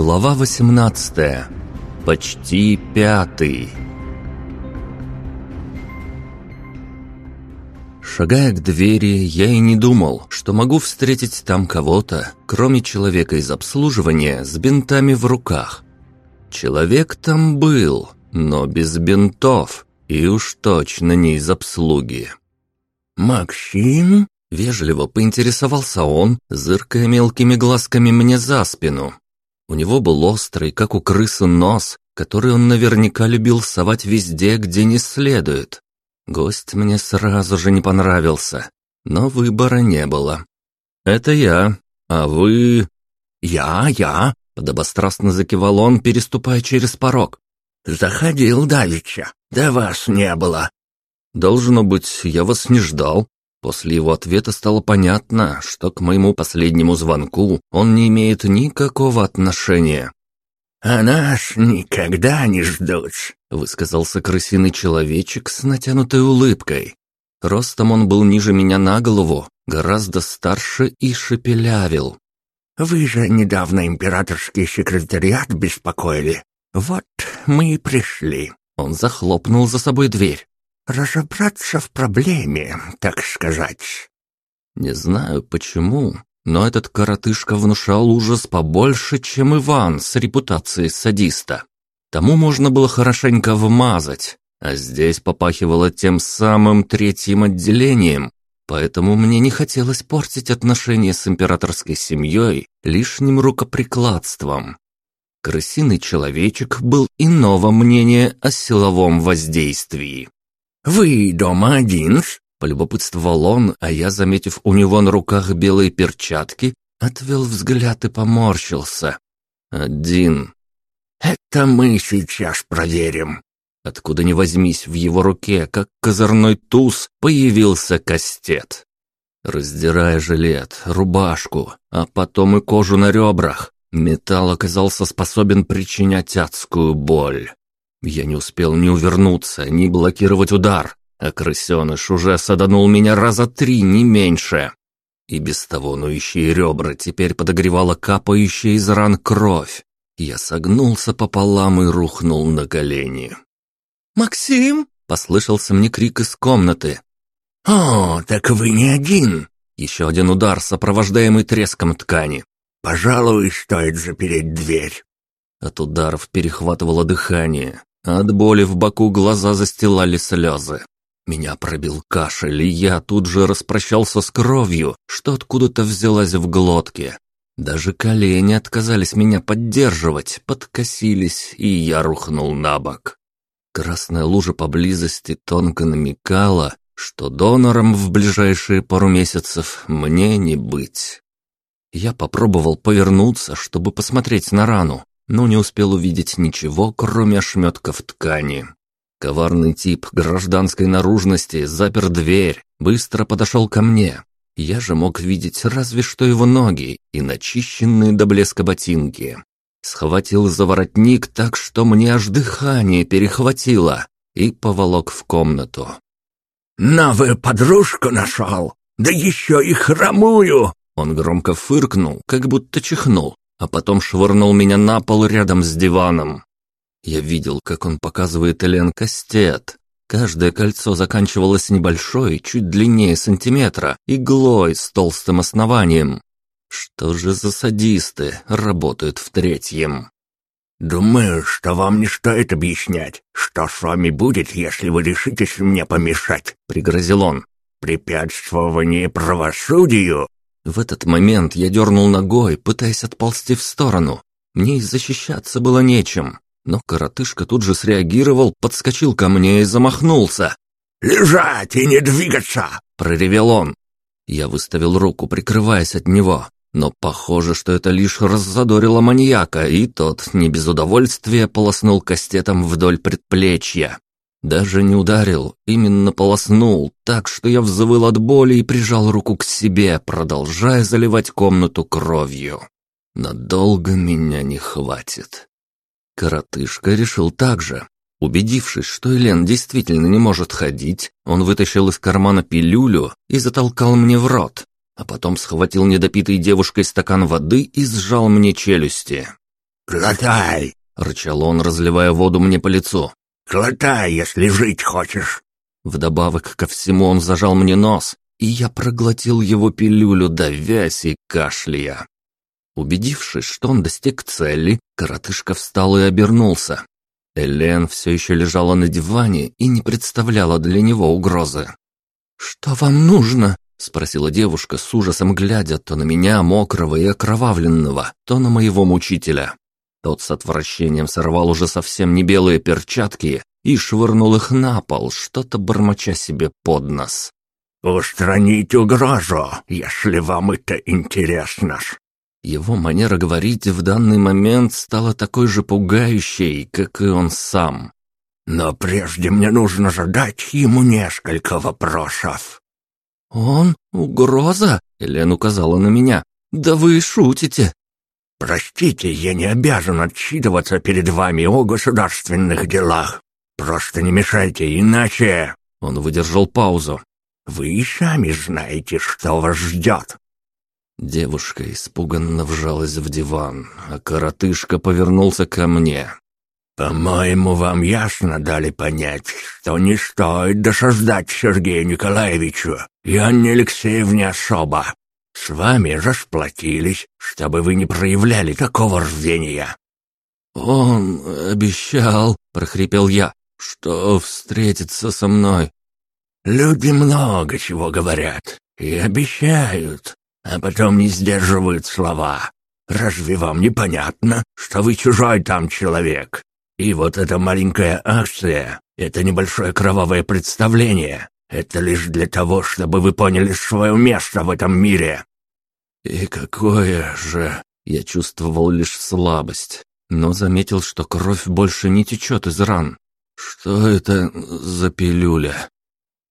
Глава 18. Почти пятый. Шагая к двери, я и не думал, что могу встретить там кого-то, кроме человека из обслуживания с бинтами в руках. Человек там был, но без бинтов, и уж точно не из обслуги. «Максим?» — вежливо поинтересовался он, зыркая мелкими глазками мне за спину. У него был острый, как у крысы, нос, который он наверняка любил совать везде, где не следует. Гость мне сразу же не понравился, но выбора не было. «Это я, а вы...» «Я, я», — подобострастно закивал он, переступая через порог. «Заходил давеча, да вас не было». «Должно быть, я вас не ждал», После его ответа стало понятно, что к моему последнему звонку он не имеет никакого отношения. «А нас никогда не ждут», — высказался крысиный человечек с натянутой улыбкой. Ростом он был ниже меня на голову, гораздо старше и шепелявил. «Вы же недавно императорский секретариат беспокоили. Вот мы и пришли». Он захлопнул за собой дверь разобраться в проблеме, так сказать. Не знаю почему, но этот коротышка внушал ужас побольше, чем Иван с репутацией садиста. Тому можно было хорошенько вмазать, а здесь попахивало тем самым третьим отделением, поэтому мне не хотелось портить отношения с императорской семьей лишним рукоприкладством. Крысиный человечек был иного мнения о силовом воздействии. «Вы дома один?» — полюбопытствовал он, а я, заметив у него на руках белые перчатки, отвел взгляд и поморщился. «Один». «Это мы сейчас проверим». Откуда ни возьмись, в его руке, как козырной туз, появился кастет. Раздирая жилет, рубашку, а потом и кожу на ребрах, металл оказался способен причинять адскую боль. Я не успел ни увернуться, ни блокировать удар, а крысеныш уже саданул меня раза три, не меньше. И без того нующие ребра теперь подогревала капающая из ран кровь. Я согнулся пополам и рухнул на колени. «Максим!» — послышался мне крик из комнаты. «О, так вы не один!» Еще один удар, сопровождаемый треском ткани. «Пожалуй, стоит запереть дверь». От ударов перехватывало дыхание. От боли в боку глаза застилали слезы. Меня пробил кашель, и я тут же распрощался с кровью, что откуда-то взялась в глотке. Даже колени отказались меня поддерживать, подкосились, и я рухнул на бок. Красная лужа поблизости тонко намекала, что донором в ближайшие пару месяцев мне не быть. Я попробовал повернуться, чтобы посмотреть на рану, но не успел увидеть ничего, кроме ошметков ткани. Коварный тип гражданской наружности запер дверь, быстро подошел ко мне. Я же мог видеть разве что его ноги и начищенные до блеска ботинки. Схватил за воротник так, что мне аж дыхание перехватило, и поволок в комнату. «Новую подружку нашел! Да еще и хромую!» Он громко фыркнул, как будто чихнул, а потом швырнул меня на пол рядом с диваном. Я видел, как он показывает Элен кастет. Каждое кольцо заканчивалось небольшой, чуть длиннее сантиметра, иглой с толстым основанием. Что же за садисты работают в третьем? «Думаю, что вам не стоит объяснять, что с вами будет, если вы решитесь мне помешать», — пригрозил он. «Препятствование правосудию в этот момент я дернул ногой, пытаясь отползти в сторону. Мне и защищаться было нечем. Но коротышка тут же среагировал, подскочил ко мне и замахнулся. «Лежать и не двигаться!» – проревел он. Я выставил руку, прикрываясь от него. Но похоже, что это лишь раззадорило маньяка, и тот не без удовольствия полоснул кастетом вдоль предплечья. Даже не ударил, именно полоснул, так что я взвыл от боли и прижал руку к себе, продолжая заливать комнату кровью. Надолго меня не хватит. Коротышка решил так же. Убедившись, что Элен действительно не может ходить, он вытащил из кармана пилюлю и затолкал мне в рот, а потом схватил недопитый девушкой стакан воды и сжал мне челюсти. «Глотай!» — рычал он, разливая воду мне по лицу. «Глотай, если жить хочешь!» Вдобавок ко всему он зажал мне нос, и я проглотил его пилюлю, давясь и кашляя. Убедившись, что он достиг цели, коротышка встал и обернулся. Элен все еще лежала на диване и не представляла для него угрозы. «Что вам нужно?» — спросила девушка с ужасом, глядя то на меня, мокрого и окровавленного, то на моего мучителя. Тот с отвращением сорвал уже совсем не белые перчатки и швырнул их на пол, что-то бормоча себе под нос. «Устранить угрозу, если вам это интересно». Его манера говорить в данный момент стала такой же пугающей, как и он сам. «Но прежде мне нужно задать ему несколько вопросов». «Он? Угроза?» — Элен указала на меня. «Да вы шутите!» «Простите, я не обязан отчитываться перед вами о государственных делах. Просто не мешайте, иначе...» Он выдержал паузу. «Вы и сами знаете, что вас ждет». Девушка испуганно вжалась в диван, а коротышка повернулся ко мне. «По-моему, вам ясно дали понять, что не стоит досаждать Сергею Николаевичу и Анне Алексеевне особо. С вами расплатились, чтобы вы не проявляли такого рвения». «Он обещал», — прохрипел я, — «что встретится со мной». «Люди много чего говорят и обещают, а потом не сдерживают слова. Разве вам непонятно, что вы чужой там человек, и вот эта маленькая акция, это небольшое кровавое представление, это лишь для того, чтобы вы поняли свое место в этом мире». «И какое же...» Я чувствовал лишь слабость, но заметил, что кровь больше не течет из ран. «Что это за пилюля?»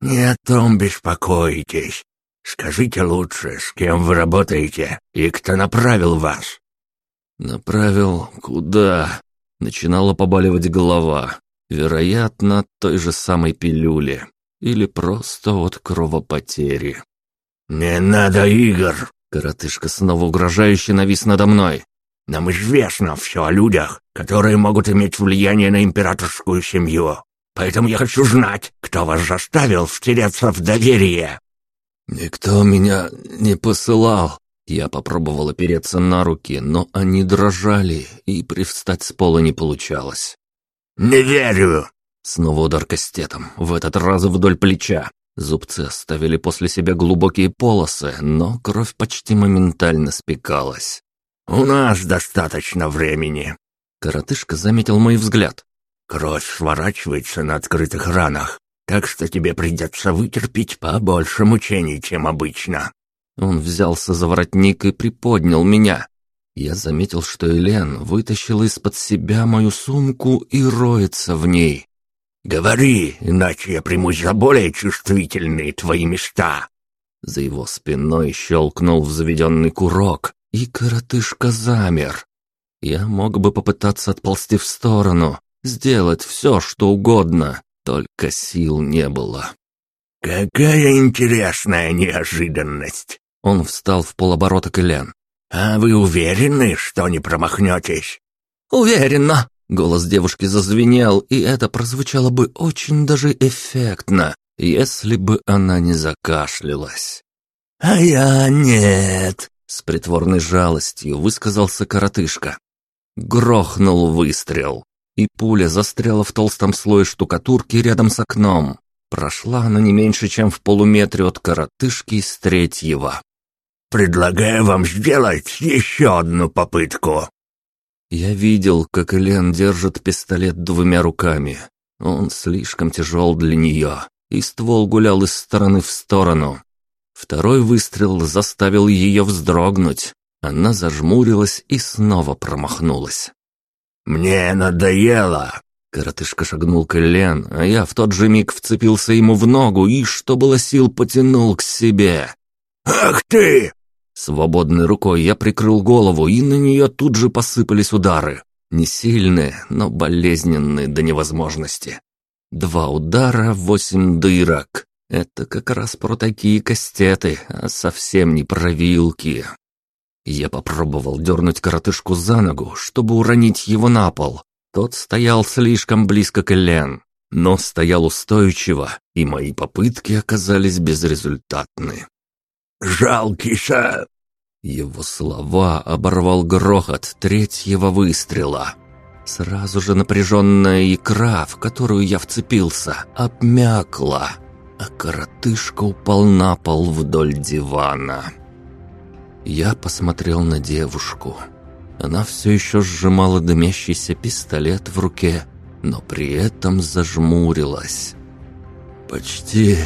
«Не о том беспокойтесь. Скажите лучше, с кем вы работаете и кто направил вас?» «Направил куда?» Начинала побаливать голова. Вероятно, той же самой пилюли. Или просто от кровопотери. «Не надо игр!» Коротышка снова угрожающе навис надо мной. «Нам известно все о людях, которые могут иметь влияние на императорскую семью. Поэтому я хочу знать, кто вас заставил втереться в доверие». «Никто меня не посылал», я попробовал опереться на руки, но они дрожали, и привстать с пола не получалось. «Не верю!» Снова удар кастетом, в этот раз вдоль плеча. Зубцы оставили после себя глубокие полосы, но кровь почти моментально спекалась. «У нас достаточно времени!» Коротышка заметил мой взгляд. «Кровь сворачивается на открытых ранах, так что тебе придется вытерпеть побольше мучений, чем обычно. Он взялся за воротник и приподнял меня. Я заметил, что Элен вытащила из-под себя мою сумку и роется в ней. «Говори, иначе я примусь за более чувствительные твои места!» За его спиной щелкнул взведенный курок, и коротышка замер. Я мог бы попытаться отползти в сторону, сделать все, что угодно, только сил не было. «Какая интересная неожиданность!» Он встал в полоборота к Элен. «А вы уверены, что не промахнетесь?» «Уверена!» Голос девушки зазвенел, и это прозвучало бы очень даже эффектно, если бы она не закашлялась. «А я нет!» С притворной жалостью высказался коротышка. Грохнул выстрел, и пуля застряла в толстом слое штукатурки рядом с окном. Прошла она не меньше, чем в полуметре от коротышки с третьего. Предлагаю вам сделать еще одну попытку». Я видел, как Элен держит пистолет двумя руками. Он слишком тяжел для нее, и ствол гулял из стороны в сторону. Второй выстрел заставил ее вздрогнуть. Она зажмурилась и снова промахнулась. «Мне надоело!» Коротышка шагнул к Элен, а я в тот же миг вцепился ему в ногу и, что было сил, потянул к себе. «Ах ты!» Свободной рукой я прикрыл голову, и на нее тут же посыпались удары. Не сильные, но болезненные до невозможности. Два удара, восемь дырок. Это как раз про такие кастеты, а совсем не про вилки. Я попробовал дернуть коротышку за ногу, чтобы уронить его на пол. Тот стоял слишком близко к Элен, но стоял устойчиво, и мои попытки оказались безрезультатны. «Жалкий ша...» Его слова оборвал грохот третьего выстрела. Сразу же напряженная икра, в которую я вцепился, обмякла, а коротышка упал на пол вдоль дивана. Я посмотрел на девушку. Она все еще сжимала дымящийся пистолет в руке, но при этом зажмурилась. «Почти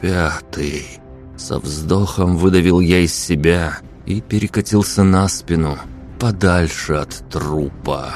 пятый». Со вздохом выдавил я из себя и перекатился на спину, подальше от трупа.